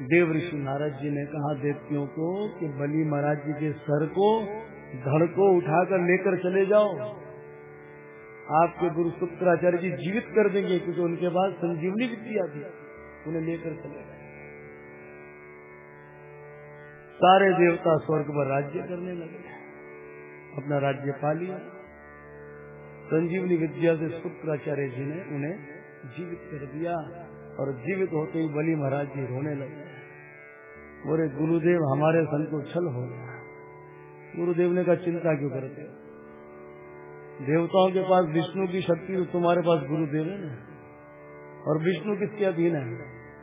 देव ऋषि नारद जी ने कहा, देवतियों को कि बलि महाराज जी के सर को, धड़ को उठाकर लेकर चले जाओ। आपके गुरु शुक्राचार्य जी जीवित कर देंगे, क्योंकि उनके पास संजीवनी विद्या थी उन्हें लेकर चले गए सारे देवता स्वर्ग पर राज्य करने लगे। अपना राज्य पा लिया। संजीवनी विद्या से शुक्राचार्य जी ने उन्हें जीवित कर दिया। और जीवित होते ही बलि महाराज जी रोने लगे। बोले, गुरुदेव, हमारे सन को छल हो गया गुरुदेव ने कहा, चिंता क्यों करते देवताओं के पास विष्णु की शक्ति तो तुम्हारे पास गुरुदेव है ना और विष्णु किसके अधीन है?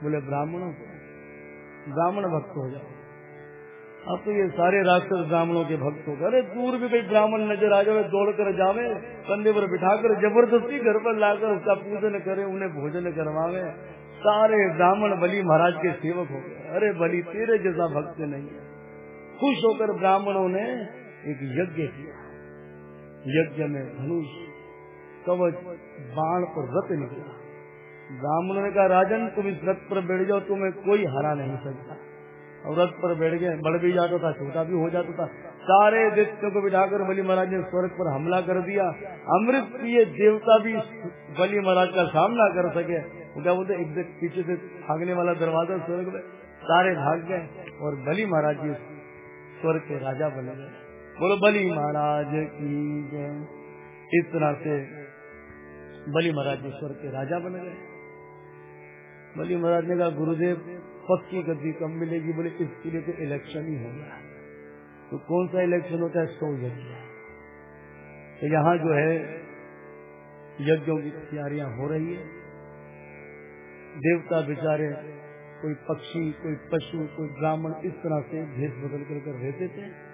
बोले, ब्राह्मणों को। ब्राह्मण भक्त हो जाओ। अब तो ये सारे राक्षस ब्राह्मणों के भक्त हो गए। दूर भी कोई ब्राह्मण नज़र आ जाए दौड़ कर जावे, कंधे पर बिठाकर, ज़बरदस्ती घर पर लाकर उसका पूजन करे, उन्हें भोजन करवावे। सारे ब्राह्मण बलि महाराज के सेवक हो गए। अरे बलि, तेरे जैसा भक्त नहीं है। खुश होकर ब्राह्मणों ने एक यज्ञ किया। यज्ञ में धनुष, कवच, बाण और रथ निकला। ब्राह्मणों ने कहा, राजन, तुम इस रथ पर बैठ जाओ, तुम्हें कोई हरा नहीं सकता। और रथ पर बैठ गए। बढ़ भी जाता था, छोटा भी हो जाता था। सारे दैत्यों को बिठाकर बलि महाराज ने स्वर्ग पर हमला कर दिया। अमृत प्रिय देवता भी बलि महाराज का सामना कर सके। क्या बोलते, एक पीछे से भागने वाला दरवाज़ा स्वर्ग में सारे भाग गए और बलि महाराज जी स्वर्ग के राजा बने गए। बोलो, बलि महाराज की जय। इस तरह से बलि महाराज जी स्वर्ग के राजा बन गए। बलि महाराज ने कहा, गुरुदेव, पक्की गद्दी कम मिलेगी? बोले, इसके लिए तो इलेक्शन ही होगा तो कौन सा इलेक्शन होता है, सौ यज्ञ। तो यहाँ जो है यज्ञों की तैयारियाँ हो रही है। देवता, बेचारे, कोई पक्षी, कोई पशु, कोई ब्राह्मण, इस तरह से भेष बदल कर कर रहते थे।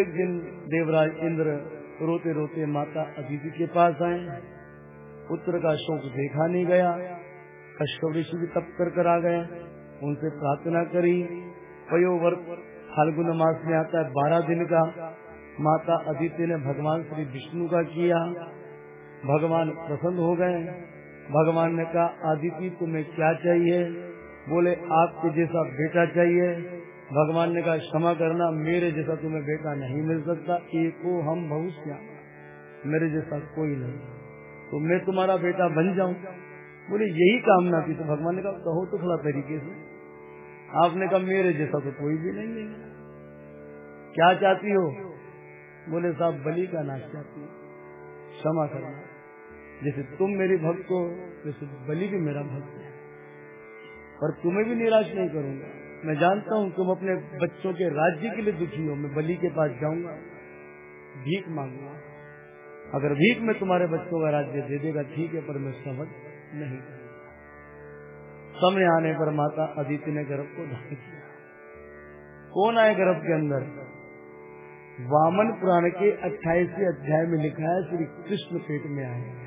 एक दिन देवराज इंद्र रोते रोते माता अदिति के पास आए। पुत्र का शोक देखा नहीं गया। कश्यप ऋषि भी तप कर कर आ गए। उनसे प्रार्थना करी। पयोवर्त फाल्गुन मास में आता है बारह दिन का। माता अदिति ने भगवान श्री विष्णु का किया। भगवान प्रसन्न हो गए। भगवान ने कहा, आदिति, तुम्हें क्या चाहिए? बोले, आपके जैसा बेटा चाहिए। भगवान ने कहा, क्षमा करना, मेरे जैसा तुम्हें बेटा नहीं मिल सकता। एको हम भविष्य मेरे जैसा कोई नहीं। तो मैं तुम्हारा बेटा बन जाऊँ। बोले, यही कामना थी। तो भगवान ने कहा, कहो तो थोड़ा तरीके से। आपने कहा, मेरे जैसा तो कोई भी नहीं है। क्या चाहती हो? बोले, साहब, बलि का नाश चाहती हो। क्षमा करना। जैसे तुम मेरी भक्त हो, वैसे बलि भी मेरा भक्त है। और तुम्हें भी निराश नहीं करूँगा। मैं जानता हूँ तुम अपने बच्चों के राज्य के लिए दुखी हो। मैं बलि के पास जाऊँगा, भीख मांगूँगा। अगर भीख में तुम्हारे बच्चों का राज्य दे देगा, ठीक है, पर मैं समझ नहीं समय आने पर माता अदिति ने गर्भ को धारण किया। कौन आए गर्भ के अंदर? वामन पुराण के अट्ठाईसवें अध्याय में लिखा है, श्री कृष्ण पेट में आए।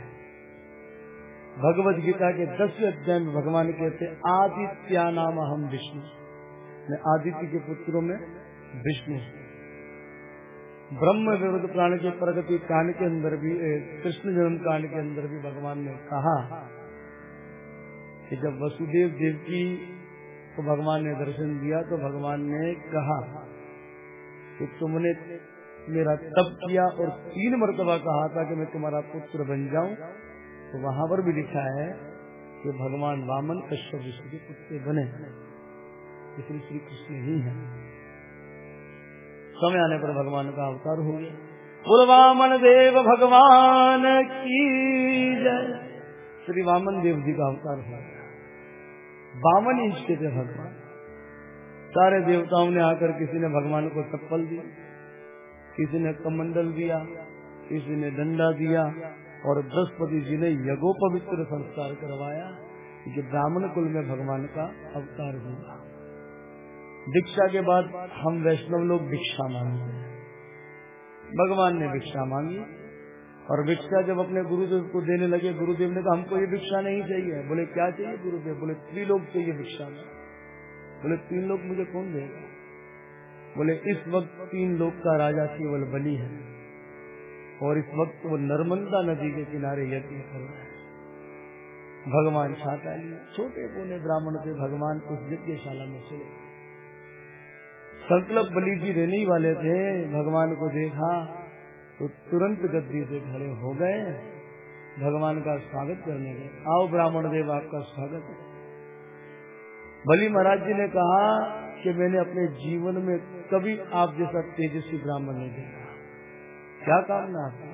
भगवत गीता के दसवें अध्याय में भगवान कहते आदित्या नाम हम विष्णु। मैं आदित्य के पुत्रों में विष्णु ब्रह्म विरुद्ध प्राण के प्रगति कांड के अंदर भी कृष्ण जन्म कांड के अंदर भी भगवान ने कहा कि जब वसुदेव देव की को भगवान ने दर्शन दिया तो भगवान ने कहा कि तुमने मेरा तप किया और तीन मरतबा कहा था कि मैं तुम्हारा पुत्र बन जाऊँ। तो वहाँ पर भी लिखा है कि भगवान वामन कश्यप विष्णु के पुत्र बने। इसलिए श्री कृष्ण ही है। समय आने पर भगवान का अवतार हो गया। बोल, वामन देव भगवान की जय। श्री वामन देव जी का अवतार हो गया। बावन इंच के थे भगवान। सारे देवताओं ने आकर किसी ने भगवान को चप्पल दी, किसी ने कमंडल दिया, किसी ने डंडा दिया और बृहस्पति जी ने यगोपवित्र संस्कार करवाया कि ब्राह्मण कुल में भगवान का अवतार हुआ दीक्षा के बाद हम वैष्णव लोग भिक्षा मांगते हैं। भगवान ने भिक्षा मांगी और भिक्षा जब अपने गुरुदेव को देने लगे, गुरुदेव ने कहा, हमको ये भिक्षा नहीं चाहिए। बोले, क्या चाहिए गुरुदेव? बोले त्रिलोक चाहिए भिक्षा में। बोले, तीन लोग मुझे कौन देगा? बोले, इस वक्त तीन लोग का राजा केवल बलि है। और इस वक्त वो नर्मदा नदी के किनारे यज्ञ कर रहा है। भगवान छाता लिया छोटे बोने ब्राह्मण थे, भगवान उस यज्ञशाला में चले संकल्प बलि जी रहने वाले थे, भगवान को देखा तो तुरंत गद्दी से खड़े हो गए। भगवान का स्वागत करने गए। आओ ब्राह्मण देव, आपका स्वागत है। बलि महाराज जी ने कहा कि मैंने अपने जीवन में कभी आप जैसा तेजस्वी ब्राह्मण नहीं देखा। क्या कामना आपकी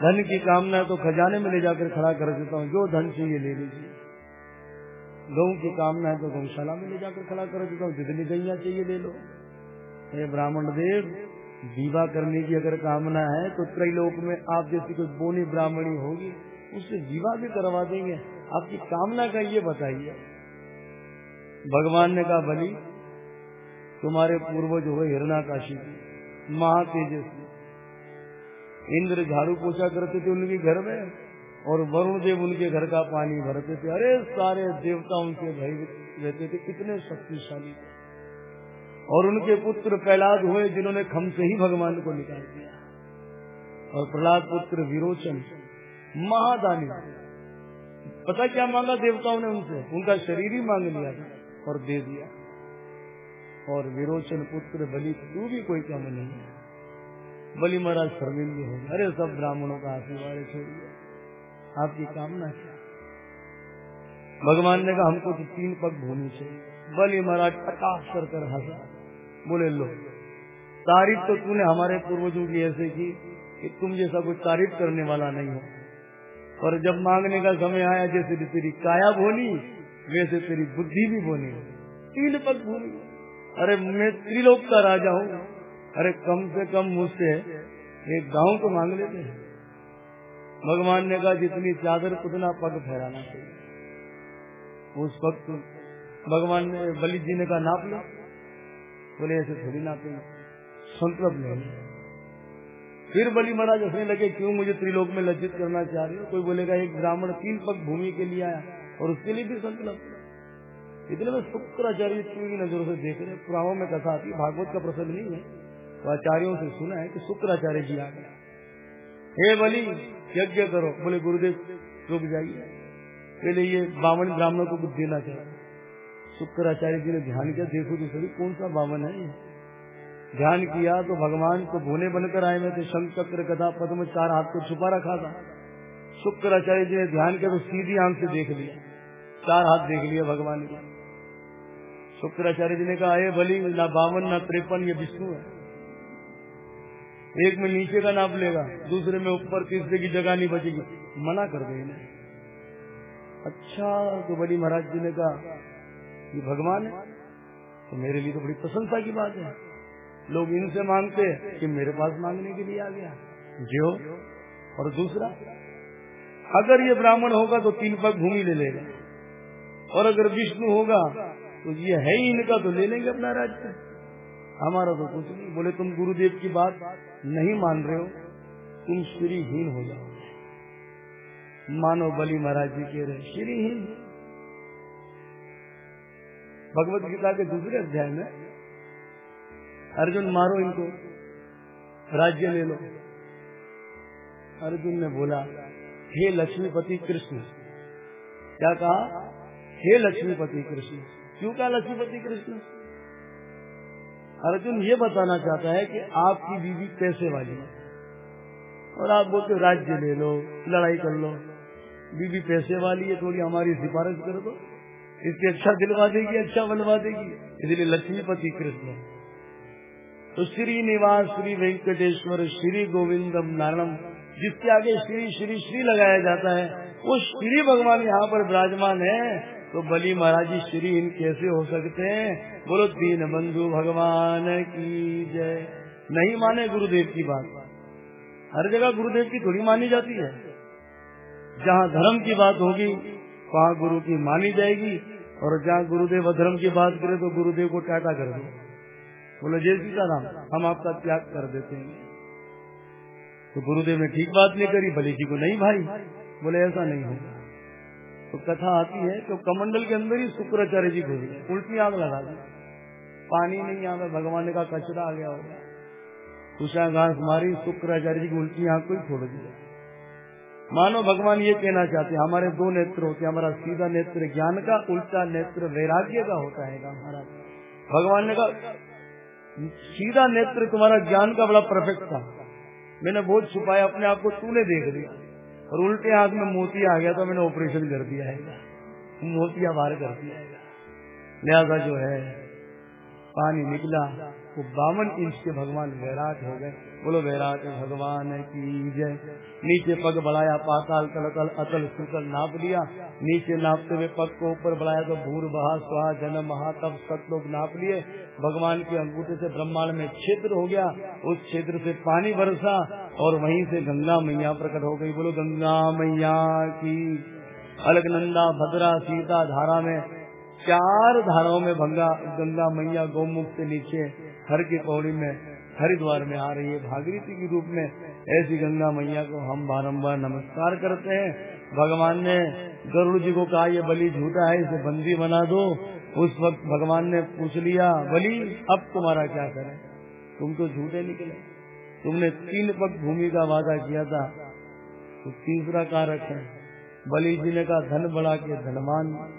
धन की कामना तो खजाने में ले जाकर खड़ा कर देता हूँ। जो धन चाहिए ले लीजिए। गऊ की कामना है तो गौशाला में ले जाकर खड़ा कर देता हूँ। जितनी गैया चाहिए ले लो। ये ब्राह्मण देव, विवाह करने की अगर कामना है तो त्रैलोक में आप जैसी कोई बोनी ब्राह्मणी होगी, उससे विवाह भी करवा देंगे। आपकी कामना का ये बताइए। भगवान ने कहा, बली, तुम्हारे पूर्वज हुए हिरणा काशी महातेजस्वी। इंद्र झाड़ू पोछा करते थे उनके घर में, और वरुण देव उनके घर का पानी भरते थे। अरे, सारे देवता उनके भय रहते थे, कितने शक्तिशाली। थे और उनके पुत्र प्रहलाद हुए, जिन्होंने खम से ही भगवान को निकाल दिया। और प्रहलाद पुत्र विरोचन, महादानी। पता क्या मांगा देवताओं ने उनसे? उनका शरीर ही मांग लिया था और दे दिया। और विरोचन पुत्र बलि, तू भी कोई कम नहीं है। बलि महाराज शर्मिंदे हो अरे सब ब्राह्मणों का आशीर्वाद छोड़िए आपकी कामना क्या? भगवान ने कहा, हमको तो तीन पग भूमि चाहिए। बलि महाराज प्रकाश कर कर हंसा। बोले, लो, तारीफ़ तो तूने हमारे पूर्वजों की ऐसे की कि तुम जैसा कोई तारीफ़ करने वाला नहीं हो। और जब मांगने का समय आया, जैसे तेरी काया बोली, वैसे तेरी बुद्धि भी बोली। तीन पग भूमि अरे मैं त्रिलोक का राजा हूँ। अरे कम से कम मुझसे एक गाँव तो मांग लेते हैं। भगवान ने कहा, जितनी चादर उतना पग फहराना चाहिए। उस वक्त भगवान ने, बलि जी ने कहा, नाप लो। बोले, ऐसे थोड़ी नापे संकल्प ले फिर बलि महाराज हंसने लगे, क्यों मुझे त्रिलोक में लज्जित करना चाह रहे हो? कोई बोलेगा, एक ब्राह्मण तीन पग भूमि के लिए आया और उसके लिए भी संकल्प इतने में शुक्राचार्य की नज़रों से देख रहे पुराणों में कथा आती भागवत का प्रसंग नहीं है। तो आचार्यों से सुना है कि शुक्राचार्य जी आ गए। हे बलि, यज्ञ करो। बोले, गुरुदेव, रुक जाइए। पहले ये बावन ब्राह्मणों को कुछ देना चाहिए शुक्राचार्य जी ने ध्यान किया, देखो तो सभी कौन सा बावन है ध्यान किया तो भगवान को भोने बनकर आए में थे। शंख, चक्र कथा पद्म, चार हाथ को छुपा रखा था। शुक्राचार्य जी ने ध्यान किया तो सीधी आँख से देख लिया। चार हाथ देख लिया भगवान का। शुक्राचार्य जी ने कहा, हे बलि, ना बावन, ना त्रेपन, ये विष्णु है। एक में नीचे का नाप लेगा, दूसरे में ऊपर, तीसरे की जगह नहीं बचेगी। मना कर दे अच्छा तो बड़ी महाराज जी ने कहा, ये भगवान है तो मेरे लिए तो बड़ी प्रशंसा की बात है। लोग इनसे मांगते हैं कि मेरे पास मांगने के लिए आ गया, जो और दूसरा। अगर ये ब्राह्मण होगा तो तीन पग भूमि ले लेगा, और अगर विष्णु होगा तो ये है ही इनका तो ले लेंगे अपना राज्य। हमारा तो कुछ नहीं। बोले, तुम गुरुदेव की बात नहीं मान रहे हो, तुम श्रीहीन हो जाओ। मानो बलि महाराज जी कह रहे श्रीहीन भगवत गीता के दूसरे अध्याय में अर्जुन, मारो इनको, राज्य ले लो। अर्जुन ने बोला, हे लक्ष्मीपति कृष्ण। क्या कहा? हे लक्ष्मीपति कृष्ण। क्यों कहा लक्ष्मीपति कृष्ण? अर्जुन ये बताना चाहता है कि आपकी बीवी पैसे वाली है। और आप बोलते राज्य ले लो, लड़ाई कर लो। बीवी पैसे वाली है, थोड़ी हमारी सिफारिश कर दो। इसकी अच्छा दिलवा देगी अच्छा बनवा देगी। इसलिए लक्ष्मीपति कृष्ण। तो श्री निवास, श्री वेंकटेश्वर, श्री गोविंदम नारायण जिसके आगे श्री श्री श्री लगाया जाता है, वो श्री भगवान यहाँ पर विराजमान है। तो बली महाराज जी, श्री कैसे हो सकते हैं? बोलो दीन बंधु भगवान की जय। नहीं माने गुरुदेव की बात। हर जगह गुरुदेव की थोड़ी मानी जाती है। जहाँ धर्म की बात होगी, वहाँ गुरु की मानी जाएगी। और जहाँ गुरुदेव अधर्म की बात करे तो गुरुदेव को टाटा कर दो। बोलो, जय सीताराम, हम आपका त्याग कर देते हैं। तो गुरुदेव ने ठीक बात नहीं करी, भले जी को नहीं भाई। बोले, ऐसा नहीं होगा। तो कथा आती है तो कमंडल के अंदर ही शुक्राचार्य जी घुस उल्टी आग लगा दी। पानी नहीं आ भगवान का कचरा आ गया होगा। उषा घास मारी शुक्राचार्य जी की उल्टी आग को छोड़ दिया मानो भगवान ये कहना चाहते हैं, हमारे दो नेत्र होते हैं, हमारा सीधा नेत्र ज्ञान का, उल्टा नेत्र वैराग्य का होता है महाराज भगवान ने कहा, सीधा नेत्र तुम्हारा ज्ञान का बड़ा परफेक्ट था। मैंने बहुत छुपाया, अपने आप को तूने देख लिया। और उल्टे हाथ में मोती आ गया तो मैंने ऑपरेशन कर दिया है। मोतिया बाहर कर दिया है। लिहाजा जो है पानी निकला, वो बावन इंच के भगवान वैराट हो गए। बोलो, वैराट भगवान की जय। नीचे पग बढ़ाया, पाताल तल तल अतल सुतल नाप लिया। नीचे नापते हुए पग को ऊपर बढ़ाया तो भूर बहा सुहा जन्म महा तब सत लोग नाप लिए। भगवान के अंगूठे से ब्रह्मांड में क्षेत्र हो गया। उस क्षेत्र से पानी बरसा और वहीं से गंगा मैया प्रकट हो गई। बोलो, गंगा मैया की अलगनंदा भद्रा, सीता, धारा में चार धाराओं में भंगा, गंगा मैया गौमुख से नीचे हर की पौड़ी में, हरिद्वार में आ रही है भागीरथी के रूप में। ऐसी गंगा मैया को हम बारंबार नमस्कार करते हैं। भगवान ने गरुड़ जी को कहा, ये बलि झूठा है, इसे बंदी बना दो। उस वक्त भगवान ने पूछ लिया, बलि, अब तुम्हारा क्या करें? तुम तो झूठे निकले। तुमने तीन पग भूमि का वादा किया था। तो तीसरा कारक है। बलि जी ने कहा, धन बढ़ा के धनवान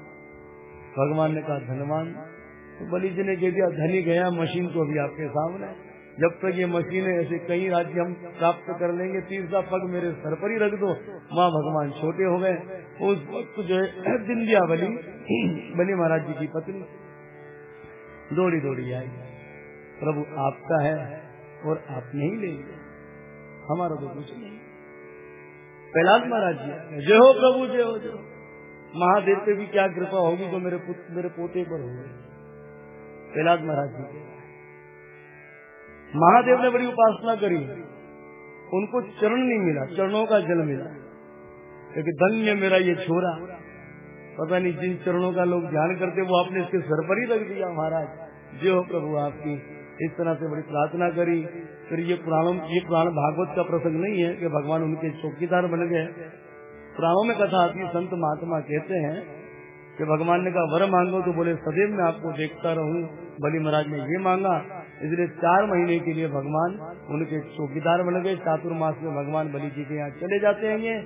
भगवान ने कहा, धनवान तो बलि जी ने कह दिया, धनी गया मशीन को भी आपके सामने। जब तक ये मशीनें ऐसे कई राज्य हम प्राप्त कर लेंगे, तीसरा पग मेरे सर पर ही रख दो। माँ भगवान छोटे हो गए। उस वक्त जो है दिन दिया बलि बलि महाराज जी की पत्नी, दौड़ी दौड़ी आई। प्रभु, आपका है और आप नहीं ले हमारा तो कुछ नहीं। प्रहलाद महाराज जी, जय हो प्रभु, जय हो, जय महादेव पे भी क्या कृपा होगी जो मेरे पुत्र मेरे पोते पर होगी? प्रहलाद महाराज जी। महादेव ने बड़ी उपासना करी। उनको चरण नहीं मिला, चरणों का जल मिला। क्योंकि धन्य मेरा ये छोरा। पता नहीं जिन चरणों का लोग ध्यान करते, वो आपने इसके सर पर ही रख दिया महाराज। जो हो प्रभु आपकी। इस तरह से बड़ी प्रार्थना करी। फिर ये पुराणों, ये पुराण भागवत का प्रसंग नहीं है कि भगवान उनके चौकीदार बन गए। पुराणों में कथा आती संत महात्मा कहते हैं कि भगवान ने कहा, वर मांगो तो बोले, सदैव मैं आपको देखता रहूँ। बलि महाराज ने ये मांगा, इसलिए चार महीने के लिए भगवान उनके चौकीदार बन गए। चातुर्मास में भगवान बलि जी के यहाँ चले जाते हैं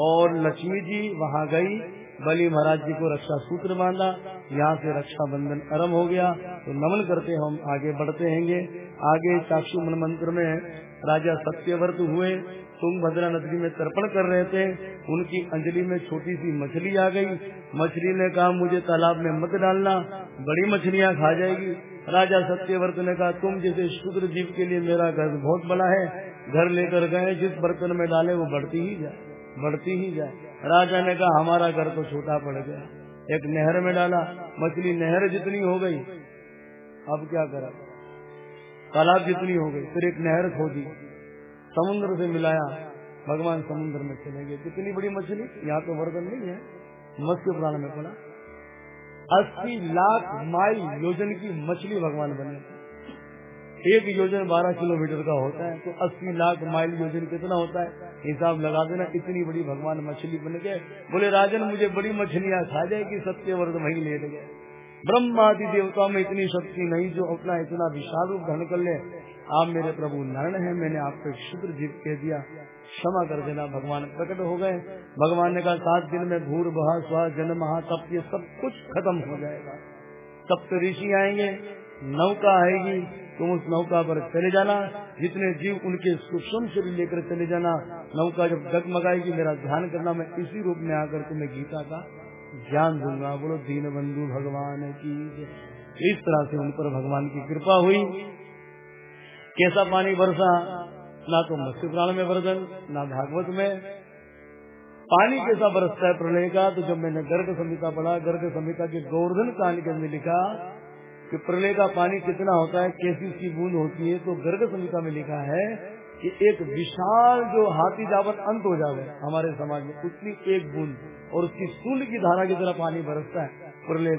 और लक्ष्मी जी वहाँ गई। बलि महाराज जी को रक्षा सूत्र बांधा, यहाँ से रक्षा बंधन आरंभ हो गया। तो नमन करते हम आगे बढ़ते हैं। आगे चाक्षु मन मंत्र में राजा सत्यव्रत हुए। तुंगभद्रा नदी में तर्पण कर रहे थे, उनकी अंजलि में छोटी सी मछली आ गई। मछली ने कहा, मुझे तालाब में मत डालना, बड़ी मछलियाँ खा जाएगी। राजा सत्यवर्त ने कहा, तुम जैसे शुद्र जीव के लिए मेरा घर बहुत बड़ा है, घर लेकर गए, जिस बर्तन में डाले, वो बढ़ती ही जाए, बढ़ती ही जाए। राजा ने कहा, हमारा घर तो छोटा पड़ गया, एक नहर में डाला, मछली नहर जितनी हो गई, अब क्या करा? तालाब जितनी हो गई, फिर एक नहर खोदी। समुद्र से मिलाया, भगवान समुद्र में चले गए। कितनी बड़ी मछली? यहाँ तो वर्धन नहीं है, मत्स्य प्राण में पड़ा अस्सी लाख माइल योजन की मछली भगवान बने। एक योजन बारह किलोमीटर का होता है तो अस्सी लाख माइल योजन कितना होता है? हिसाब लगा देना, इतनी बड़ी भगवान मछली बन गए। बोले, राजन, मुझे बड़ी मछलियाँ खा जाएगी सत्यवर्ध वही ले गए। ब्रह्मादि देवताओं में इतनी शक्ति नहीं, जो अपना इतना विशाल रूप धन कर ले। आप मेरे प्रभु नारायण है, मैंने आपको एक शुद्र जीव कह दिया। क्षमा कर देना, भगवान प्रकट हो गए। भगवान ने कहा, सात दिन में भूर बहा स्वा जन महा तप ये सब कुछ खत्म हो जाएगा। सप्त ऋषि आएँगे, नौका आएगी, तुम उस नौका पर चले जाना। जितने जीव उनके सूक्ष्म से भी लेकर चले जाना। नौका जब जगमगाएगी, मेरा ध्यान करना, मैं इसी रूप में आकर तुम्हें गीता का ज्ञान दूँगा। बोलो दीन बंधु भगवान की इस तरह से उन पर भगवान की कृपा हुई। कैसा पानी बरसा? ना तो मत्स्य पुराण में वर्जन ना भागवत में। पानी कैसा बरसता है प्रलय का? तो जब मैंने गर्ग संहिता पढ़ा, गर्ग संहिता के गोवर्धन कांड के अंदर लिखा कि प्रलय का पानी कितना होता है, कैसी उसकी बूंद होती है तो गर्ग संहिता में लिखा है कि एक विशाल जो हाथी जावत अंत हो जावे हमारे समाज में, उतनी एक बूंद। और उसकी सूल की धारा की तरह पानी बरसता है। प्रलय